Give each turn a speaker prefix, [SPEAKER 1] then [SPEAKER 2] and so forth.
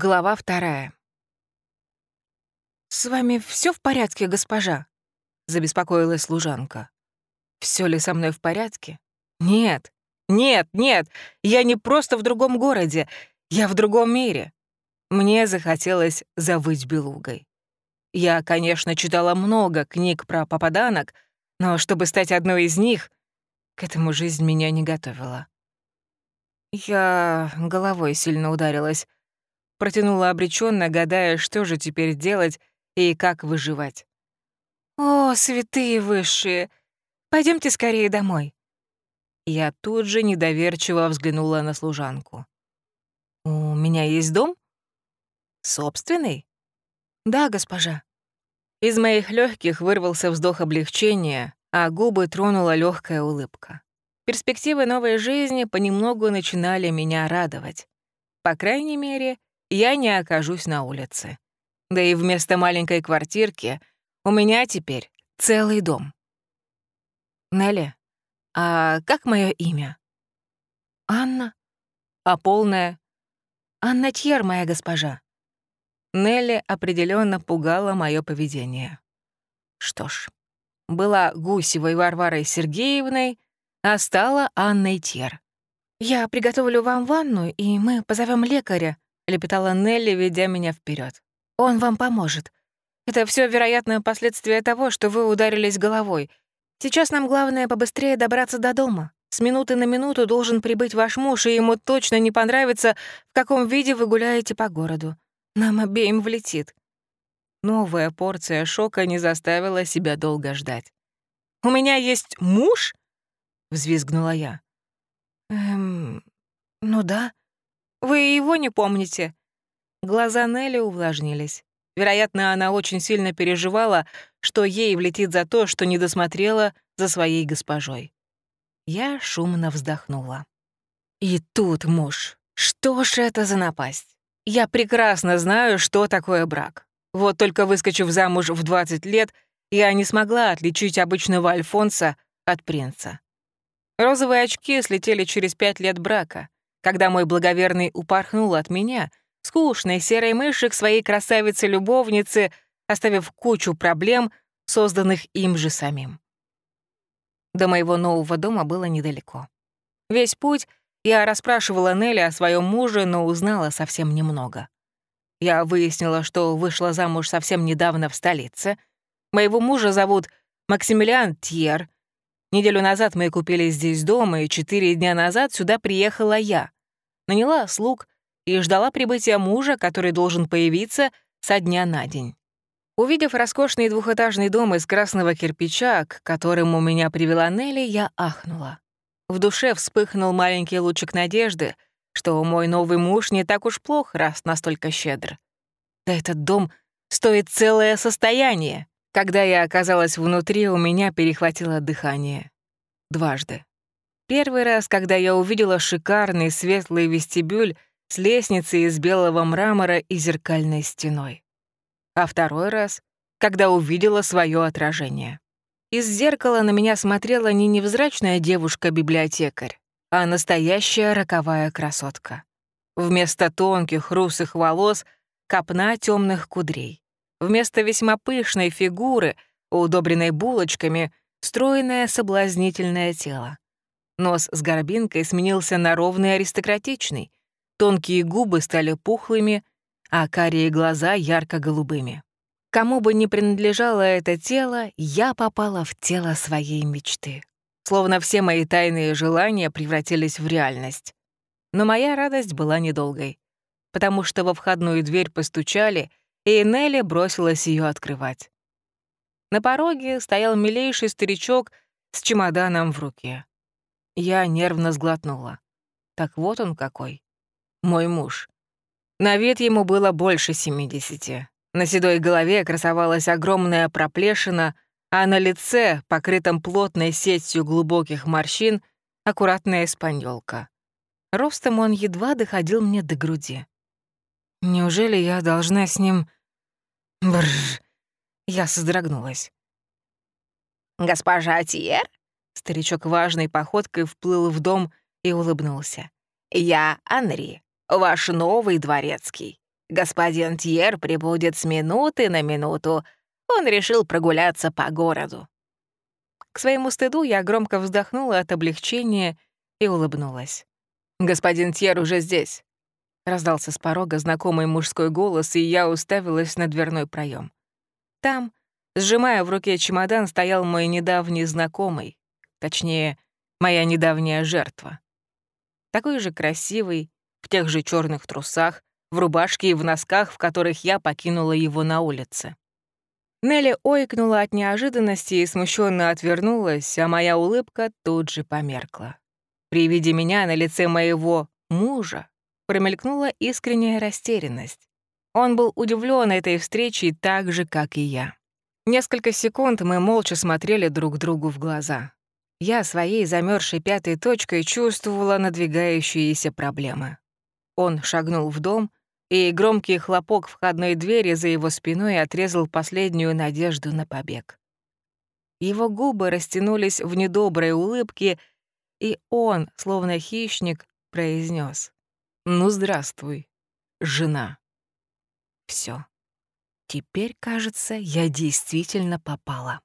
[SPEAKER 1] Глава вторая. «С вами все в порядке, госпожа?» — забеспокоилась служанка. Все ли со мной в порядке? Нет, нет, нет, я не просто в другом городе, я в другом мире. Мне захотелось завыть белугой. Я, конечно, читала много книг про попаданок, но чтобы стать одной из них, к этому жизнь меня не готовила. Я головой сильно ударилась, Протянула обреченно, гадая, что же теперь делать и как выживать. «О, святые высшие! Пойдемте скорее домой!» Я тут же недоверчиво взглянула на служанку. «У меня есть дом? Собственный?» «Да, госпожа». Из моих легких вырвался вздох облегчения, а губы тронула легкая улыбка. Перспективы новой жизни понемногу начинали меня радовать. По крайней мере, я не окажусь на улице. Да и вместо маленькой квартирки у меня теперь целый дом. Нелли, а как мое имя? Анна. А полное? Анна Тьер, моя госпожа. Нелли определенно пугала мое поведение. Что ж, была Гусевой Варварой Сергеевной, а стала Анной Тьер. «Я приготовлю вам ванну, и мы позовем лекаря, лепетала Нелли, ведя меня вперед. Он вам поможет. Это все вероятное последствие того, что вы ударились головой. Сейчас нам главное побыстрее добраться до дома. С минуты на минуту должен прибыть ваш муж, и ему точно не понравится, в каком виде вы гуляете по городу. Нам обеим влетит. Новая порция шока не заставила себя долго ждать. «У меня есть муж?» — взвизгнула я. «Эм, ну да», вы его не помните?» Глаза Нелли увлажнились. Вероятно, она очень сильно переживала, что ей влетит за то, что не досмотрела за своей госпожой. Я шумно вздохнула. И тут муж. Что ж это за напасть? Я прекрасно знаю, что такое брак. Вот только выскочив замуж в 20 лет, я не смогла отличить обычного Альфонса от принца. Розовые очки слетели через пять лет брака когда мой благоверный упорхнул от меня, скучной серой мыши к своей красавице-любовнице, оставив кучу проблем, созданных им же самим. До моего нового дома было недалеко. Весь путь я расспрашивала Нелли о своем муже, но узнала совсем немного. Я выяснила, что вышла замуж совсем недавно в столице. Моего мужа зовут Максимилиан Тьер, Неделю назад мы купили здесь дом, и четыре дня назад сюда приехала я. Наняла слуг и ждала прибытия мужа, который должен появиться со дня на день. Увидев роскошный двухэтажный дом из красного кирпича, к которому меня привела Нелли, я ахнула. В душе вспыхнул маленький лучик надежды, что мой новый муж не так уж плох, раз настолько щедр. Да этот дом стоит целое состояние. Когда я оказалась внутри, у меня перехватило дыхание. Дважды. Первый раз, когда я увидела шикарный светлый вестибюль с лестницей из белого мрамора и зеркальной стеной. А второй раз, когда увидела свое отражение. Из зеркала на меня смотрела не невзрачная девушка-библиотекарь, а настоящая роковая красотка. Вместо тонких русых волос — копна темных кудрей. Вместо весьма пышной фигуры, удобренной булочками, стройное соблазнительное тело. Нос с горбинкой сменился на ровный аристократичный, тонкие губы стали пухлыми, а карие глаза ярко-голубыми. Кому бы ни принадлежало это тело, я попала в тело своей мечты. Словно все мои тайные желания превратились в реальность. Но моя радость была недолгой, потому что во входную дверь постучали — и Нелли бросилась ее открывать. На пороге стоял милейший старичок с чемоданом в руке. Я нервно сглотнула. Так вот он какой. Мой муж. На вид ему было больше семидесяти. На седой голове красовалась огромная проплешина, а на лице, покрытом плотной сетью глубоких морщин, аккуратная испаньолка. Ростом он едва доходил мне до груди. Неужели я должна с ним Бррр. Я содрогнулась.
[SPEAKER 2] «Госпожа Тьер?»
[SPEAKER 1] Старичок важной походкой вплыл в дом и улыбнулся.
[SPEAKER 2] «Я Анри, ваш новый дворецкий.
[SPEAKER 1] Господин Тьер прибудет с минуты на минуту. Он решил прогуляться по городу». К своему стыду я громко вздохнула от облегчения и улыбнулась. «Господин Тьер уже здесь», — раздался с порога знакомый мужской голос, и я уставилась на дверной проем. Там, сжимая в руке чемодан, стоял мой недавний знакомый, точнее, моя недавняя жертва. Такой же красивый, в тех же черных трусах, в рубашке и в носках, в которых я покинула его на улице. Нелли ойкнула от неожиданности и смущенно отвернулась, а моя улыбка тут же померкла. При виде меня на лице моего мужа промелькнула искренняя растерянность. Он был удивлен этой встречей так же, как и я. Несколько секунд мы молча смотрели друг другу в глаза. Я своей замерзшей пятой точкой чувствовала надвигающиеся проблемы. Он шагнул в дом, и громкий хлопок входной двери за его спиной отрезал последнюю надежду на побег. Его губы растянулись в недоброй улыбке, и он, словно хищник, произнес: «Ну, здравствуй, жена». Все. Теперь, кажется, я действительно попала.